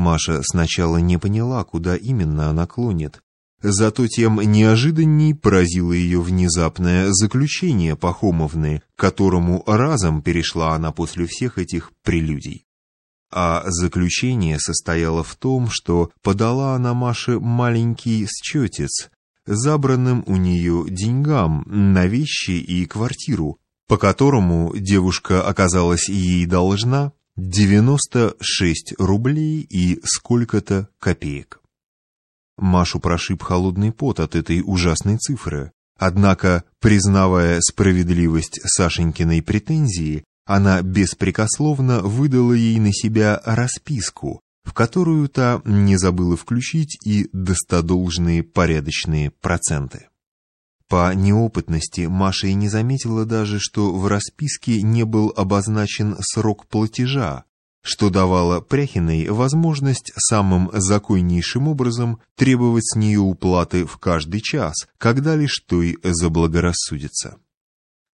Маша сначала не поняла, куда именно она клонит. Зато тем неожиданней поразило ее внезапное заключение Пахомовны, к которому разом перешла она после всех этих прелюдий. А заключение состояло в том, что подала она Маше маленький счетец, забранным у нее деньгам на вещи и квартиру, по которому девушка оказалась ей должна 96 рублей и сколько-то копеек. Машу прошиб холодный пот от этой ужасной цифры. Однако, признавая справедливость Сашенькиной претензии, она беспрекословно выдала ей на себя расписку, в которую та не забыла включить и достодолжные порядочные проценты. По неопытности Маша и не заметила даже, что в расписке не был обозначен срок платежа, что давало Пряхиной возможность самым законнейшим образом требовать с нее уплаты в каждый час, когда лишь той заблагорассудится.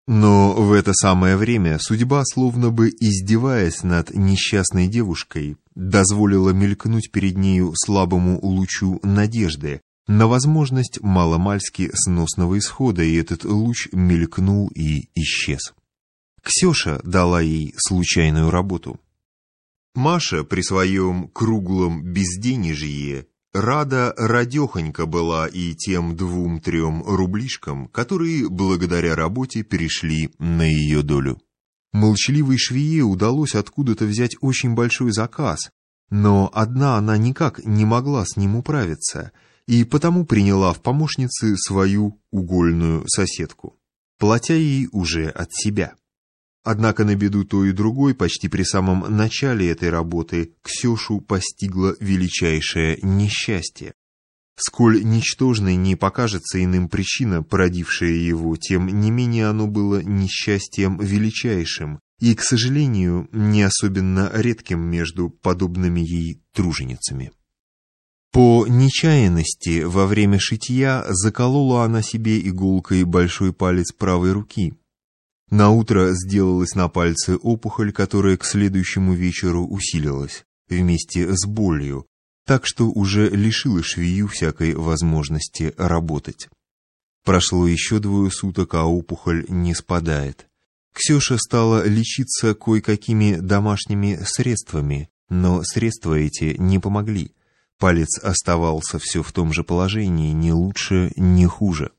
Но в это самое время судьба, словно бы издеваясь над несчастной девушкой, дозволила мелькнуть перед нею слабому лучу надежды на возможность маломальски сносного исхода, и этот луч мелькнул и исчез. Ксюша дала ей случайную работу. Маша при своем круглом безденежье рада радехонька была и тем двум-трем рублишкам, которые благодаря работе перешли на ее долю. Молчаливой швее удалось откуда-то взять очень большой заказ, но одна она никак не могла с ним управиться, и потому приняла в помощницы свою угольную соседку, платя ей уже от себя. Однако на беду той и другой, почти при самом начале этой работы, Ксюшу постигло величайшее несчастье. Сколь ничтожной не покажется иным причина, породившая его, тем не менее оно было несчастьем величайшим и, к сожалению, не особенно редким между подобными ей труженицами. По нечаянности во время шитья заколола она себе иголкой большой палец правой руки – на утро сделалась на пальце опухоль, которая к следующему вечеру усилилась, вместе с болью, так что уже лишила швею всякой возможности работать. Прошло еще двое суток, а опухоль не спадает. Ксюша стала лечиться кое-какими домашними средствами, но средства эти не помогли. Палец оставался все в том же положении, ни лучше, ни хуже.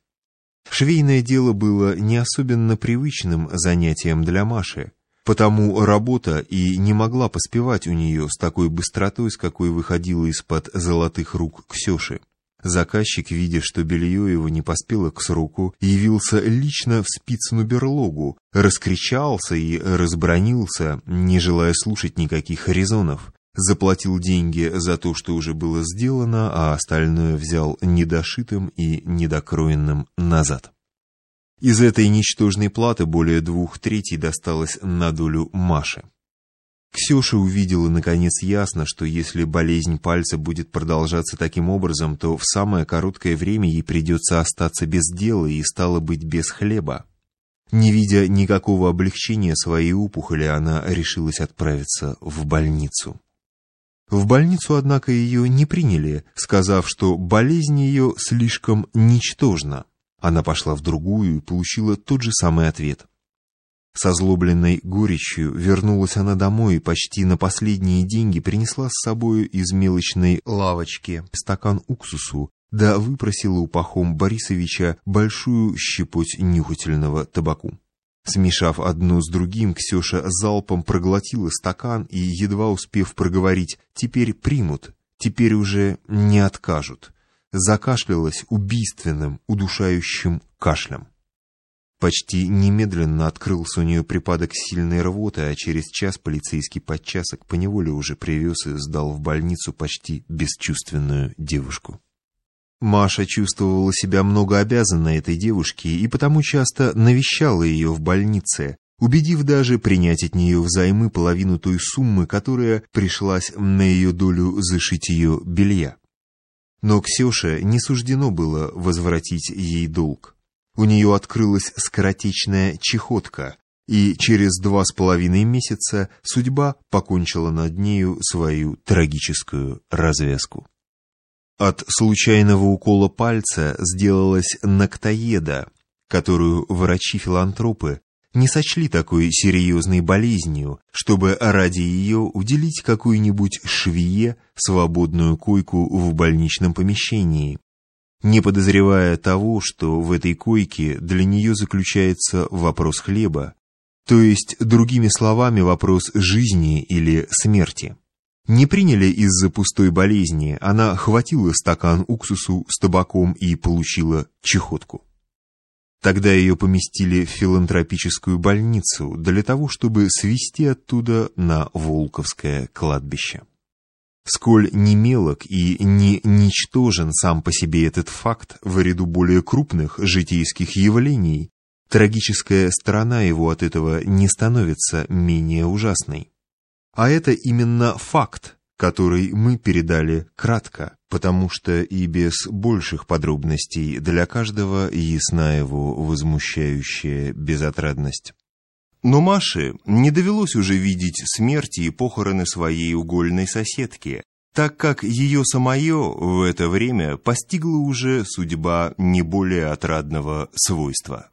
Швейное дело было не особенно привычным занятием для Маши, потому работа и не могла поспевать у нее с такой быстротой, с какой выходила из-под золотых рук Ксюши. Заказчик, видя, что белье его не поспело к сроку, явился лично в спицыну берлогу, раскричался и разбронился, не желая слушать никаких резонов заплатил деньги за то, что уже было сделано, а остальное взял недошитым и недокроенным назад. Из этой ничтожной платы более двух третей досталось на долю Маши. Ксюша увидела наконец ясно, что если болезнь пальца будет продолжаться таким образом, то в самое короткое время ей придется остаться без дела и стало быть без хлеба. Не видя никакого облегчения своей опухоли, она решилась отправиться в больницу. В больницу, однако, ее не приняли, сказав, что болезнь ее слишком ничтожна. Она пошла в другую и получила тот же самый ответ. С озлобленной горечью вернулась она домой и почти на последние деньги принесла с собою из мелочной лавочки стакан уксусу, да выпросила у Пахом Борисовича большую щепоть нюхательного табаку. Смешав одно с другим, Ксюша залпом проглотила стакан и, едва успев проговорить «теперь примут», «теперь уже не откажут», закашлялась убийственным, удушающим кашлем. Почти немедленно открылся у нее припадок сильной рвоты, а через час полицейский подчасок поневоле уже привез и сдал в больницу почти бесчувственную девушку. Маша чувствовала себя много обязанной этой девушке и потому часто навещала ее в больнице, убедив даже принять от нее взаймы половину той суммы, которая пришлась на ее долю за шитье белья. Но Ксюше не суждено было возвратить ей долг. У нее открылась скоротечная чехотка, и через два с половиной месяца судьба покончила над нею свою трагическую развязку. От случайного укола пальца сделалась ноктоеда, которую врачи-филантропы не сочли такой серьезной болезнью, чтобы ради ее уделить какой-нибудь швее свободную койку в больничном помещении, не подозревая того, что в этой койке для нее заключается вопрос хлеба, то есть, другими словами, вопрос жизни или смерти. Не приняли из-за пустой болезни, она хватила стакан уксусу с табаком и получила чехотку. Тогда ее поместили в филантропическую больницу для того, чтобы свести оттуда на Волковское кладбище. Сколь не мелок и не ничтожен сам по себе этот факт в ряду более крупных житейских явлений, Трагическая сторона его от этого не становится менее ужасной. А это именно факт, который мы передали кратко, потому что и без больших подробностей для каждого ясна его возмущающая безотрадность. Но Маше не довелось уже видеть смерти и похороны своей угольной соседки, так как ее самое в это время постигла уже судьба не более отрадного свойства.